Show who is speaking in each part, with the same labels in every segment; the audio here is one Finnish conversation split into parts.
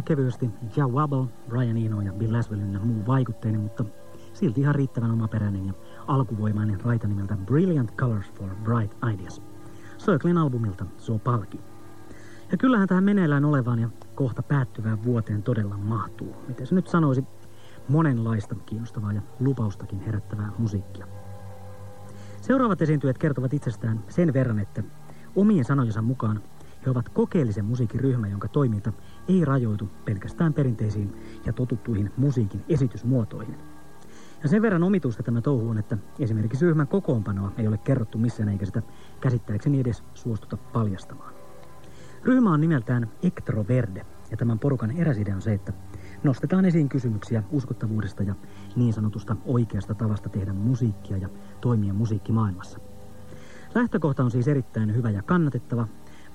Speaker 1: rinnalle kevyesti Ja Wabble, Brian Eno ja Bill Laswellin ja muu vaikutteinen, mutta silti ihan riittävän omaperäinen ja alkuvoimainen raita nimeltä Brilliant Colors for Bright Ideas. Circlen albumilta So Palki. Ja kyllähän tähän meneillään olevaan ja kohta päättyvään vuoteen todella mahtuu. Miten se nyt sanoisi, monenlaista kiinnostavaa ja lupaustakin herättävää musiikkia. Seuraavat esiintyjät kertovat itsestään sen verran, että omien sanojensa mukaan he ovat kokeellisen musiikin ryhmä, jonka toiminta ei rajoitu pelkästään perinteisiin ja totuttuihin musiikin esitysmuotoihin. Ja sen verran omituista tämä touhu on, että esimerkiksi ryhmän kokoonpanoa ei ole kerrottu missään eikä sitä käsittääkseni edes suostuta paljastamaan. Ryhmä on nimeltään Ektroverde ja tämän porukan eräs idea on se, että nostetaan esiin kysymyksiä uskottavuudesta ja niin sanotusta oikeasta tavasta tehdä musiikkia ja toimia musiikkimaailmassa. Lähtökohta on siis erittäin hyvä ja kannatettava.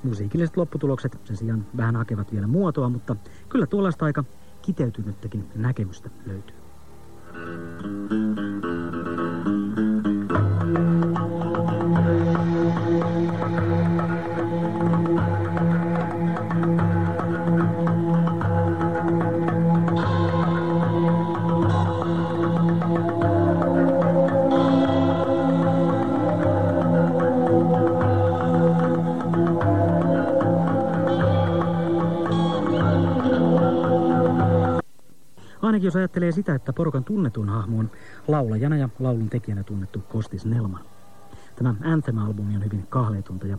Speaker 1: Musiikilliset lopputulokset sen sijaan vähän hakevat vielä muotoa, mutta kyllä tuollaista aika kiteytynyttäkin näkemystä löytyy. Ainakin jos ajattelee sitä, että porukan tunnetun hahmo on laulajana ja laulun tekijänä tunnettu Kostis Nelman. Tämä Anthem-albumi on hyvin kahleitunta ja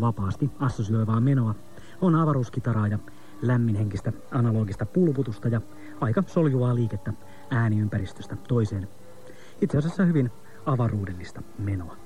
Speaker 1: vapaasti assosioivaa menoa. On avaruuskitaraa ja lämminhenkistä analogista pulputusta ja aika soljuvaa liikettä ääniympäristöstä toiseen. Itse asiassa hyvin avaruudellista menoa.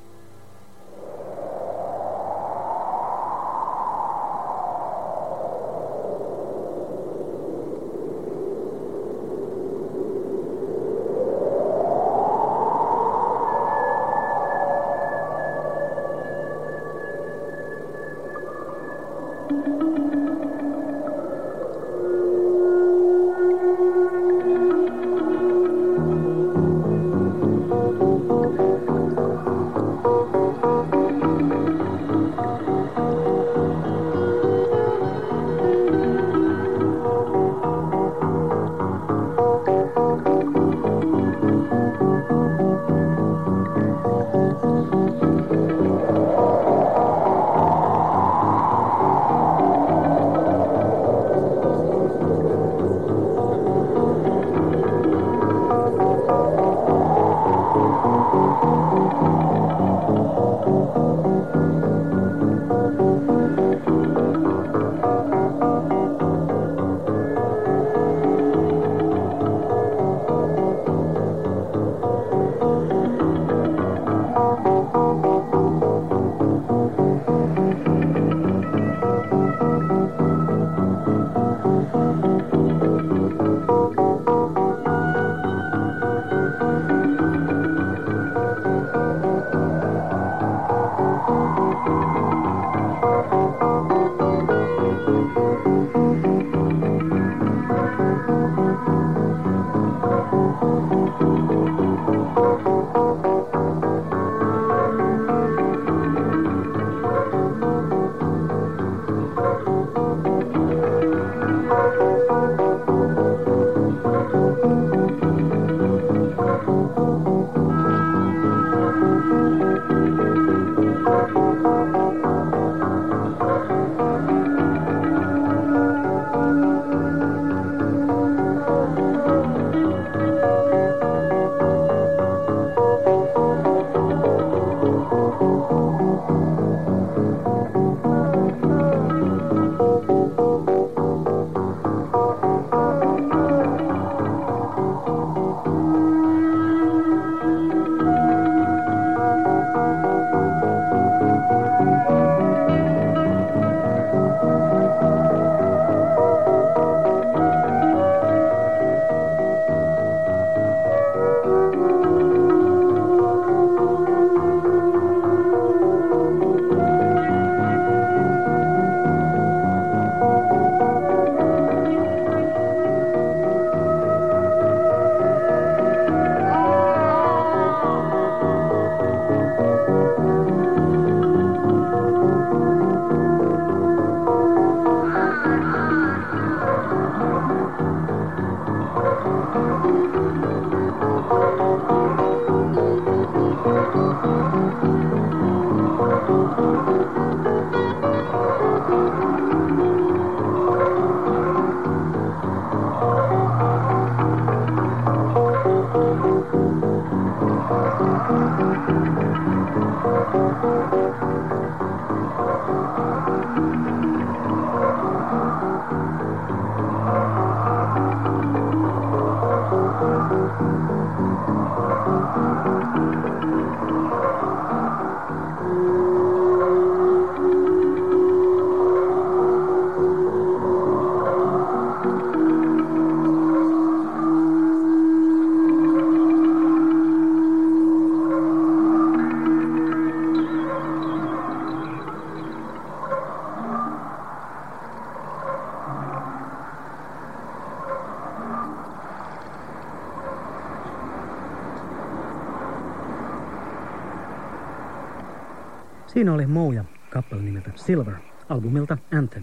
Speaker 1: Silver, albumilta Anthem.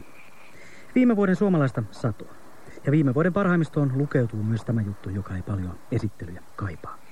Speaker 1: Viime vuoden suomalaista satoa. Ja viime vuoden parhaimmistoon lukeutuu myös tämä juttu, joka ei paljon esittelyjä kaipaa.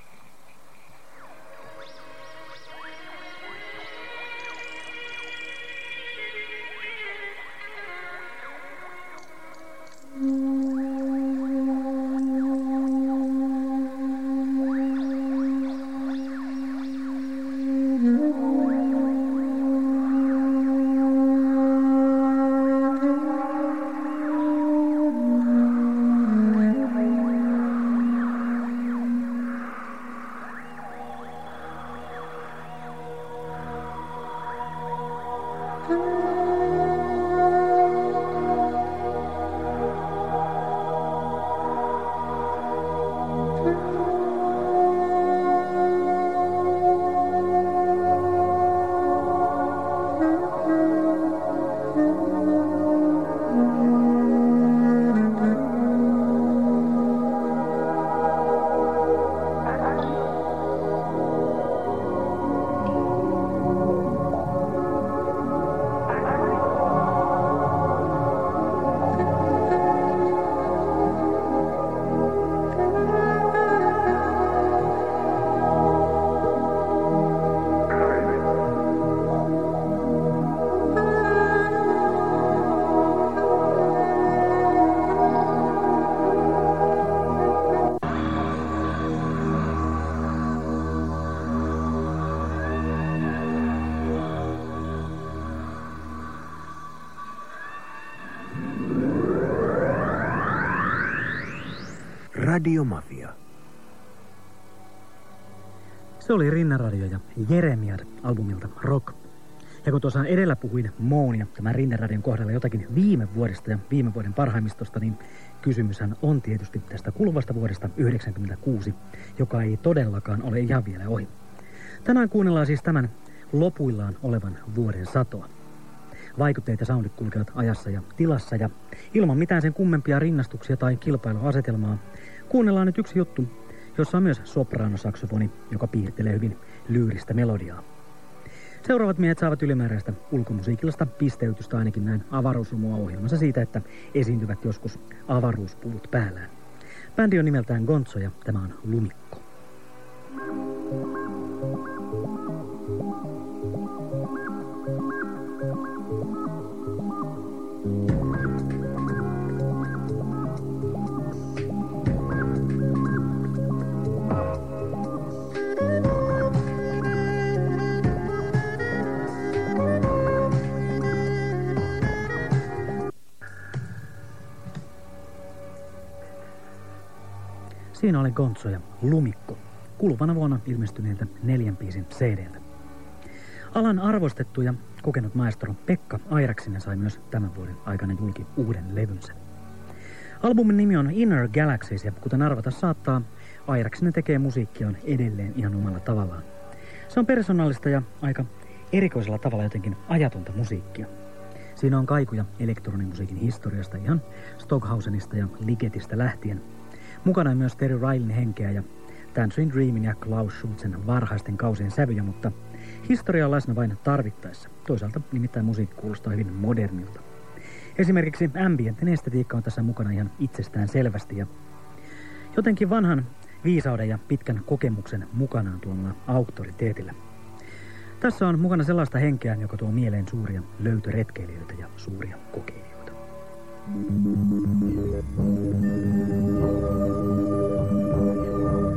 Speaker 2: Radiomafia.
Speaker 1: Se oli Rinnaradio ja Jeremiad albumilta Rock. Ja kun tuossa edellä puhuin Moonia tämän Rinneradion kohdalla jotakin viime vuodesta ja viime vuoden parhaimmistosta, niin kysymyshän on tietysti tästä kuluvasta vuodesta 1996, joka ei todellakaan ole ihan vielä ohi. Tänään kuunnellaan siis tämän lopuillaan olevan vuoden satoa. Vaikutteet ja soundit kulkevat ajassa ja tilassa ja ilman mitään sen kummempia rinnastuksia tai kilpailuasetelmaa Kuunnellaan nyt yksi juttu, jossa on myös sopraanosaksofoni, joka piirtelee hyvin lyyristä melodiaa. Seuraavat miehet saavat ylimääräistä ulkomusiikillista pisteytystä ainakin näin avaruusrumua ohjelmassa siitä, että esiintyvät joskus avaruuspuvut päällään. Bändi on nimeltään Gonzo ja tämä on Lumikko. Siinä oli Gonzo ja Lumikko, kuluvana vuonna ilmestyneeltä neljän biisin CDltä. Alan arvostettu ja kokenut maestro Pekka Airaksinen sai myös tämän vuoden aikana julki uuden levynsä. Albumin nimi on Inner Galaxies ja kuten arvata saattaa, Airaksinen tekee musiikkiaan edelleen ihan omalla tavallaan. Se on persoonallista ja aika erikoisella tavalla jotenkin ajatonta musiikkia. Siinä on kaikuja elektronimusiikin historiasta ihan Stockhausenista ja Ligetistä lähtien – Mukana on myös Terry Rileyn henkeä ja Dancing Dreamin ja Klaus Schulzen varhaisten kausien sävyjä, mutta historia on läsnä vain tarvittaessa. Toisaalta nimittäin musiikki kuulostaa hyvin modernilta. Esimerkiksi ambientin estetiikka on tässä mukana ihan itsestään selvästi ja jotenkin vanhan viisauden ja pitkän kokemuksen mukanaan tuomalla auktoriteetillä. Tässä on mukana sellaista henkeä, joka tuo mieleen suuria löytöretkeilijöitä ja suuria kokeilijoita. Thank you.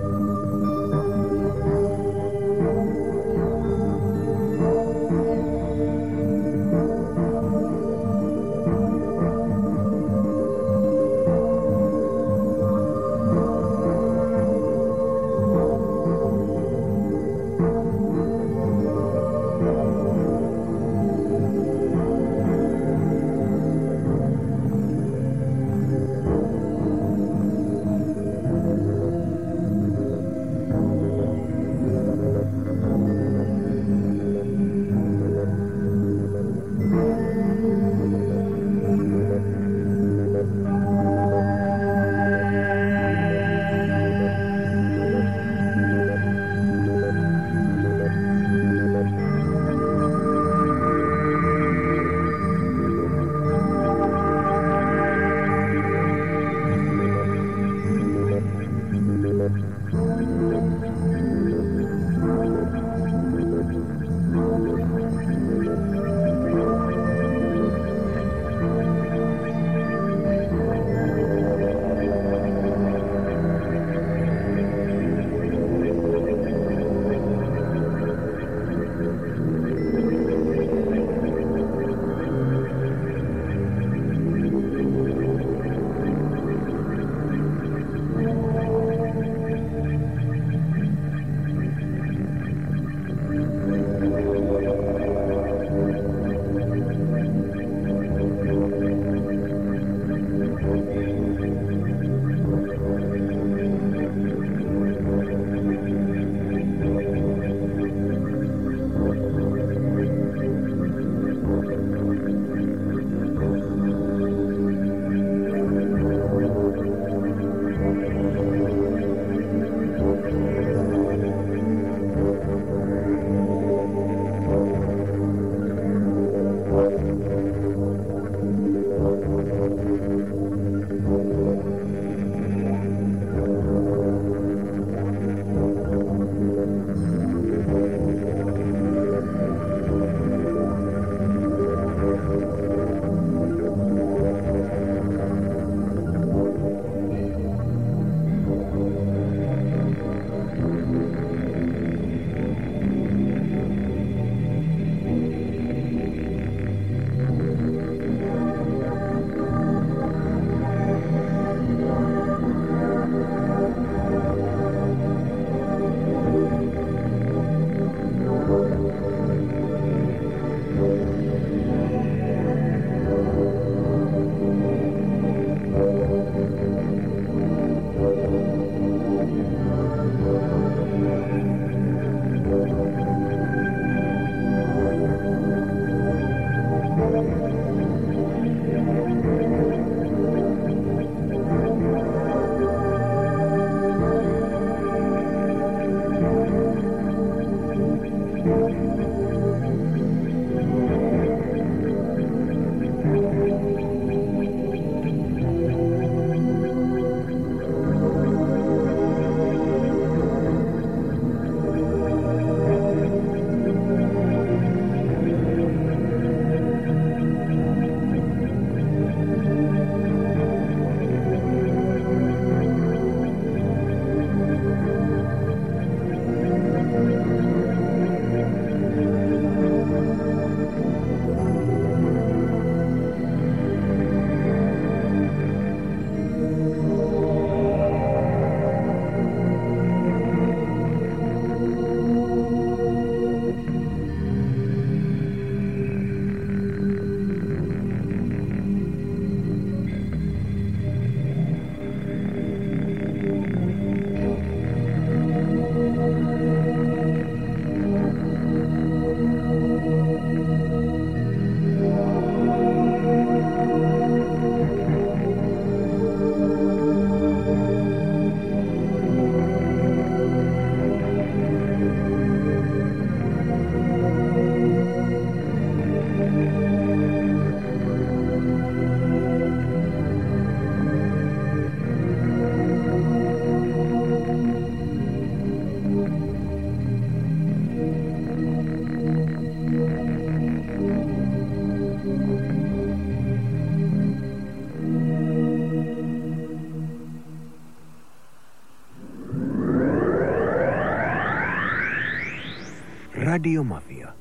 Speaker 2: Radiomafia.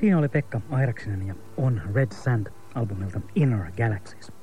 Speaker 1: Siinä oli Pekka Airaksinen ja On Red Sand albumilta Inner Galaxies.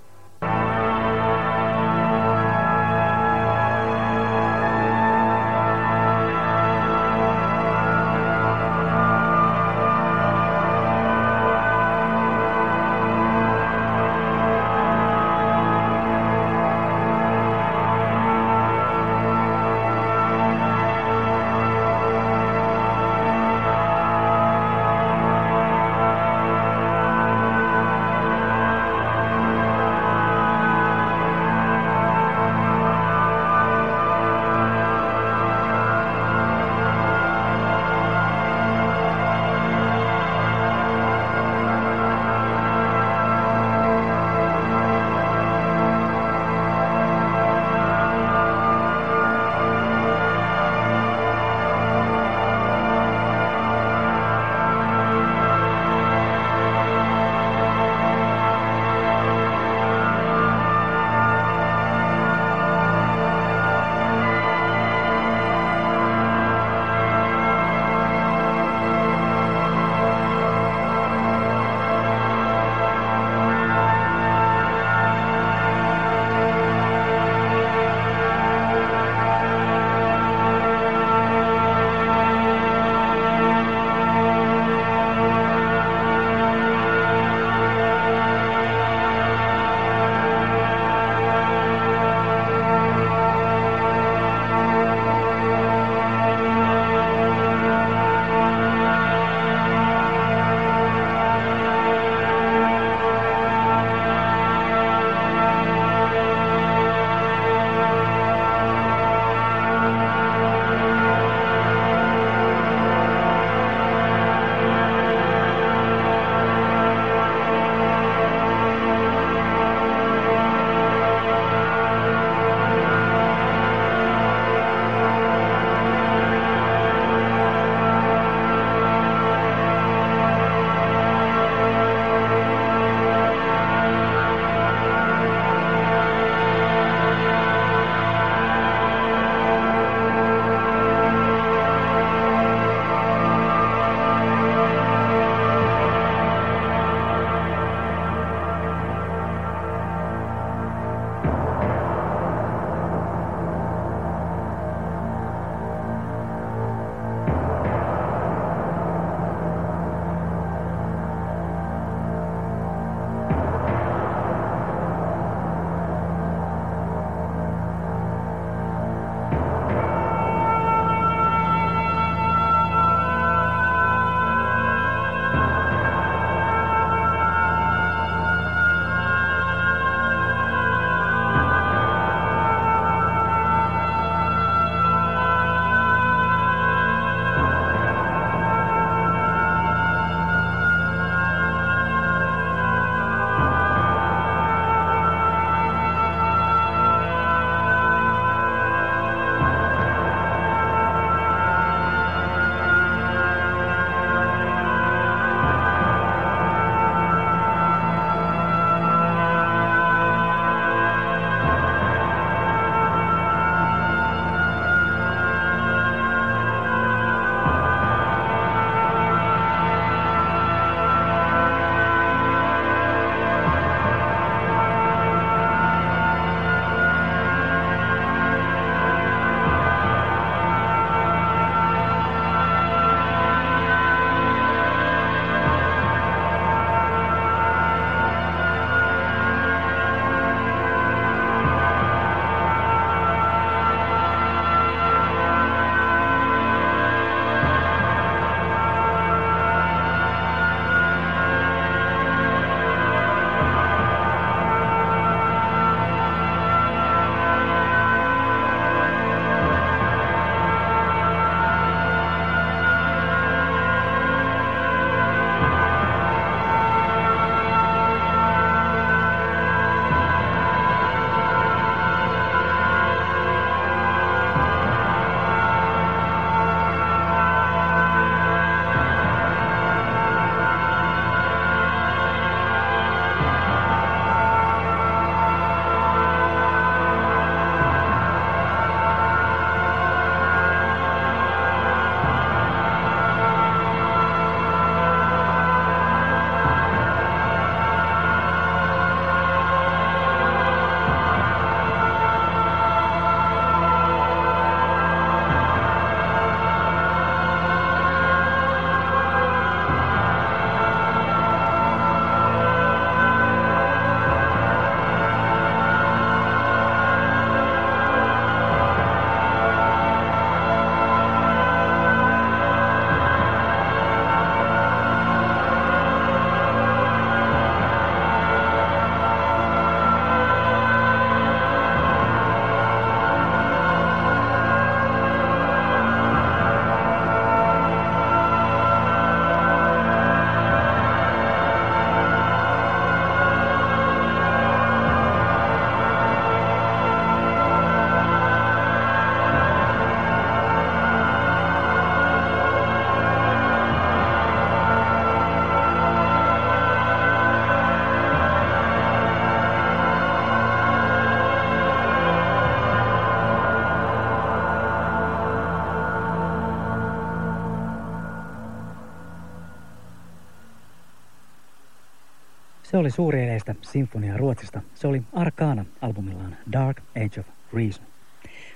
Speaker 1: Se oli suuri edestä sinfonia Ruotsista. Se oli Arkana albumillaan Dark Age of Reason.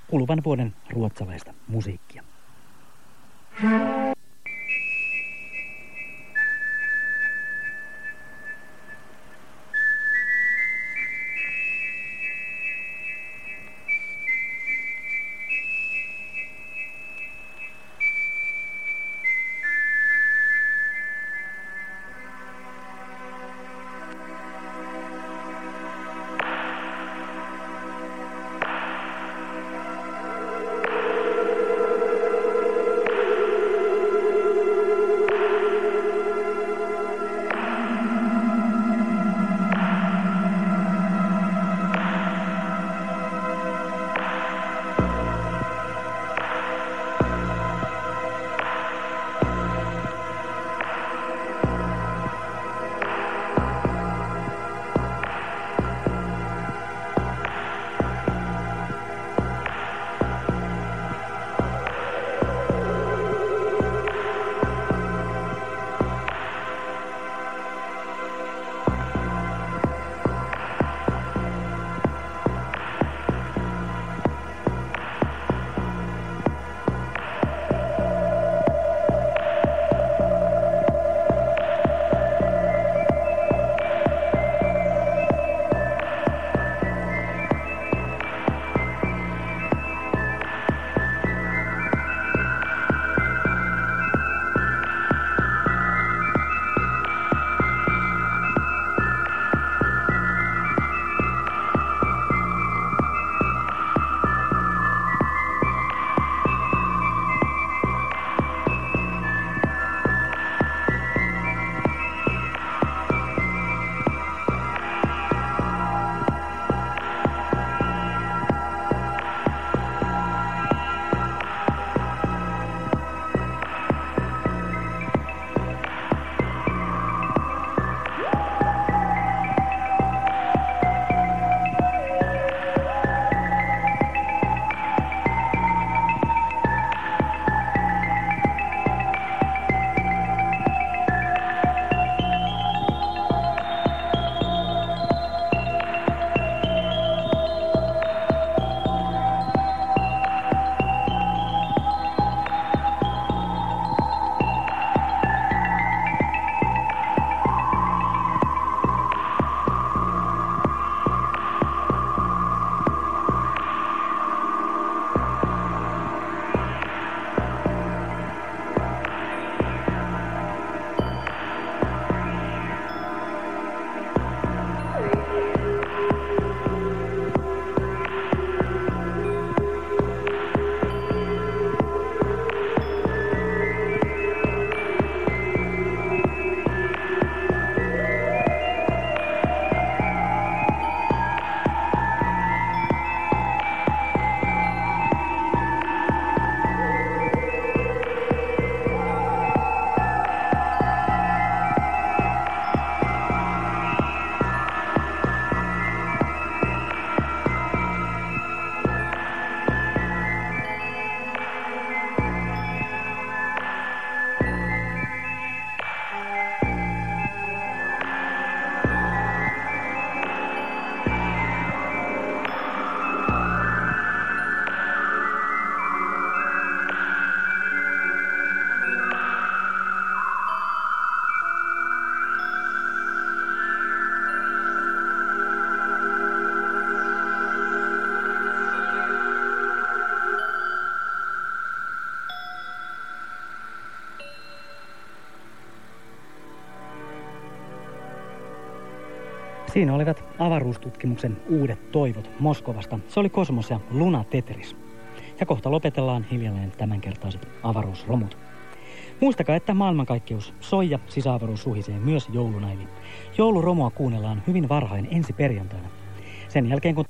Speaker 1: Kuluvan vuoden ruotsalaista musiikkia. Siinä olivat avaruustutkimuksen uudet toivot Moskovasta. Se oli Kosmos ja Luna Tetris. Ja kohta lopetellaan hiljalleen tämänkertaiset avaruusromut. Muistakaa, että maailmankaikkeus soi ja sisäavaruus suhisee myös jouluna, eli jouluromua kuunnellaan hyvin varhain ensi perjantaina. Sen jälkeen kun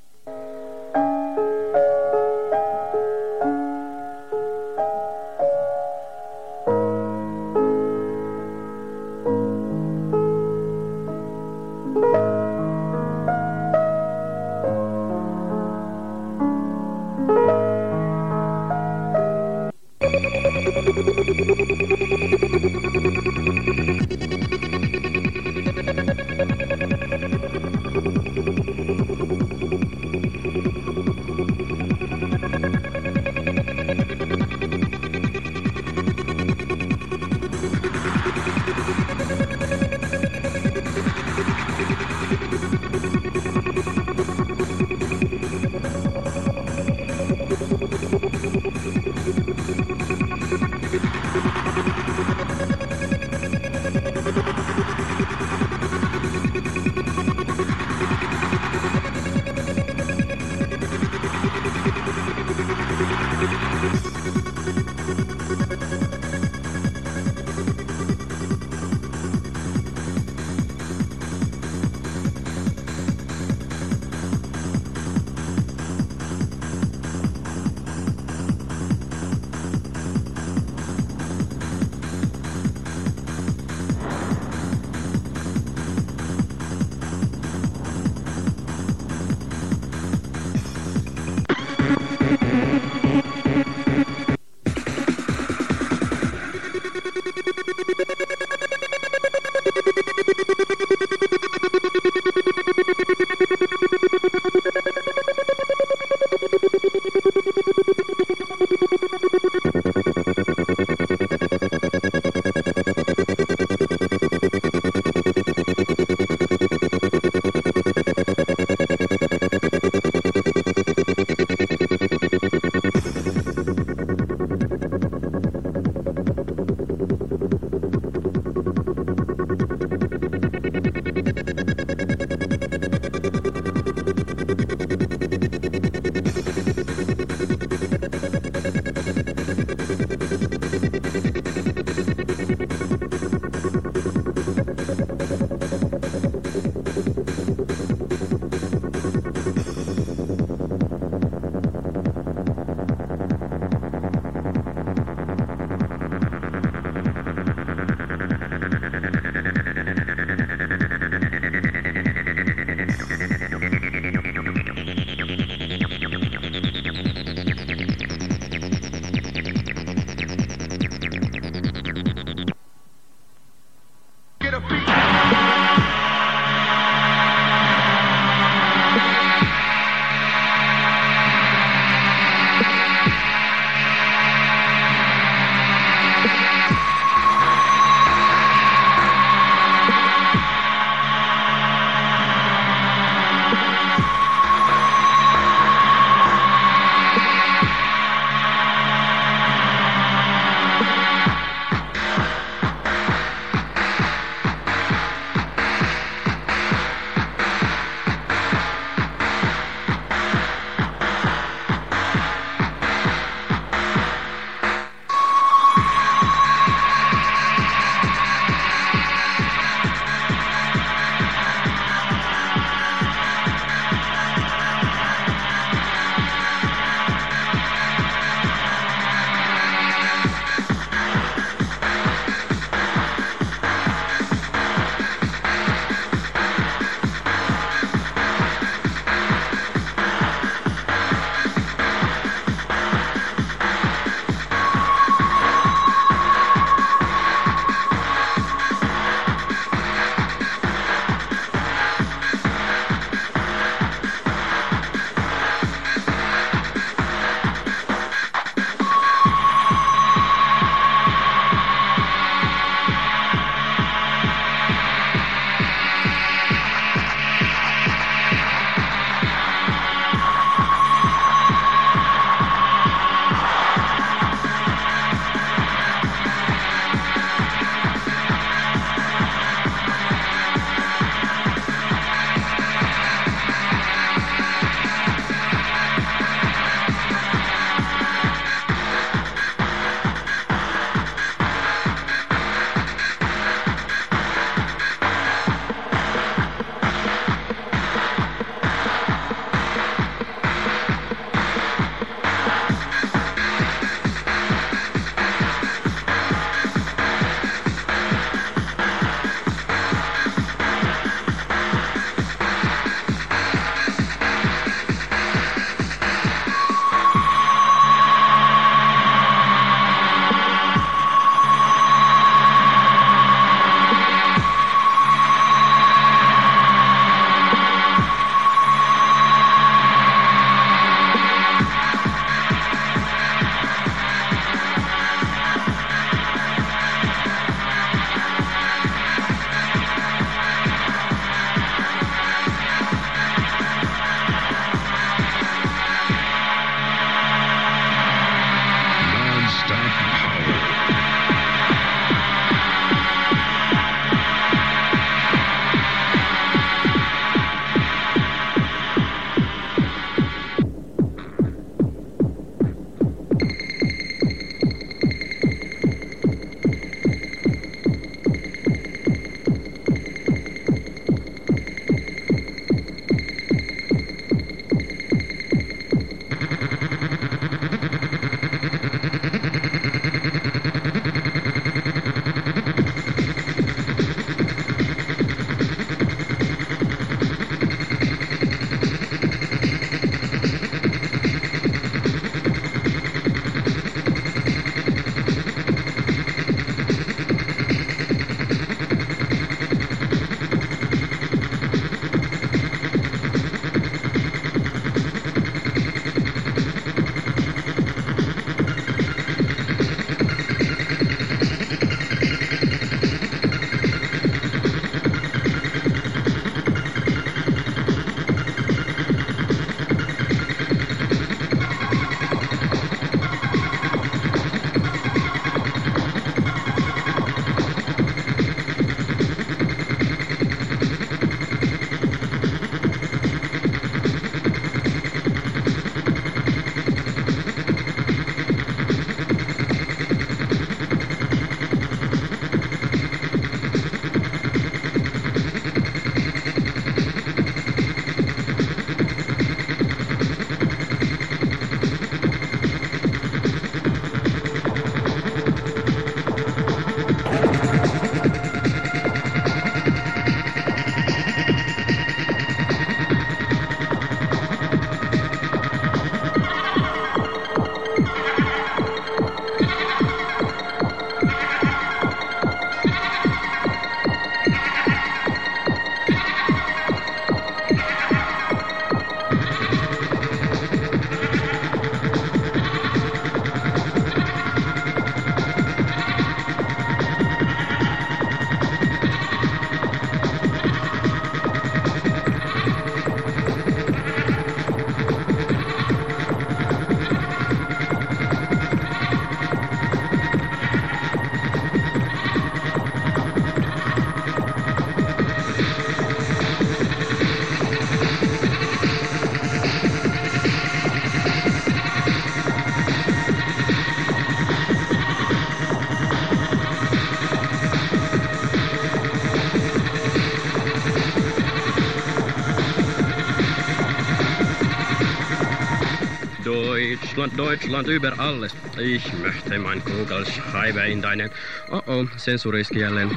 Speaker 2: Deutschland, über alles. Ich möchte mein Kugelschreiber in deinen... Oh oh, sensuriski jälleen.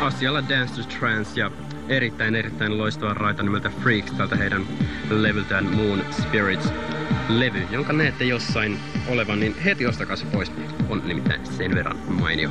Speaker 2: Asialla Dance to Trance ja erittäin erittäin loistava raita nimeltä Freaks tältä heidän levyltään Moon Spirits levy, jonka näette jossain olevan, niin heti ostakaa se pois. On nimittäin sen verran mainio.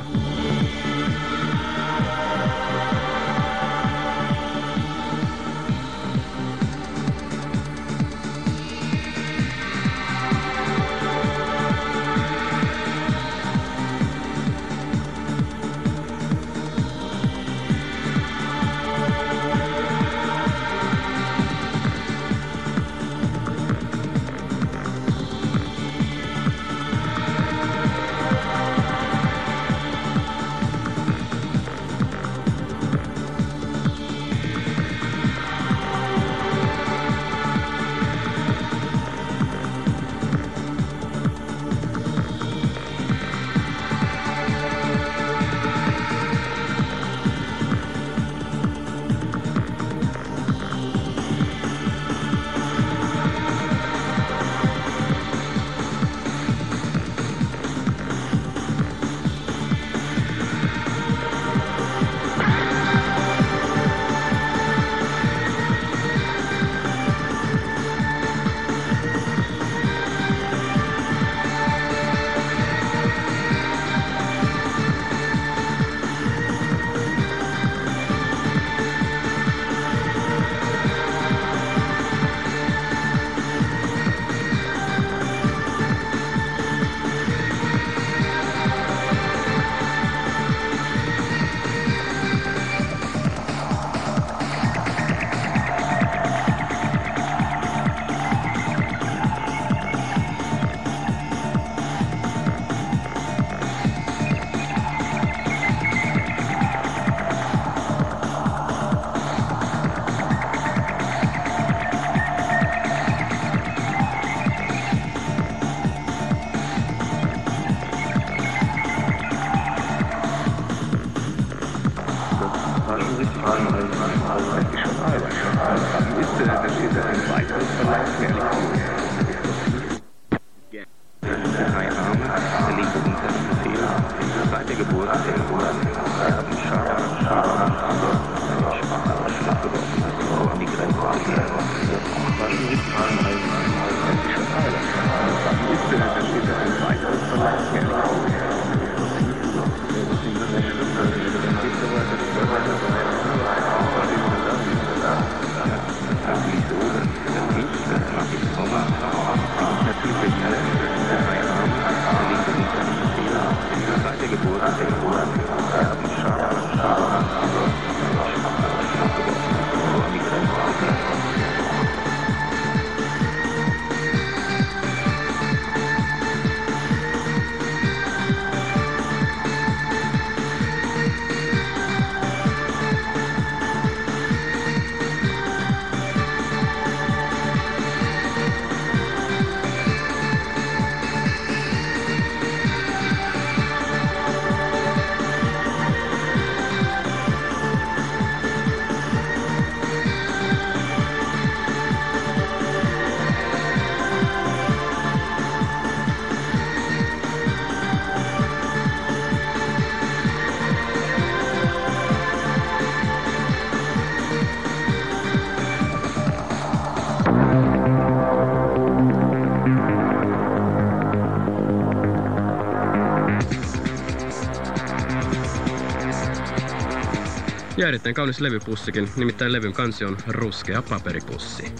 Speaker 2: Ja erittäin kaunis levypussikin, nimittäin levyn kansi on ruskea paperipussi.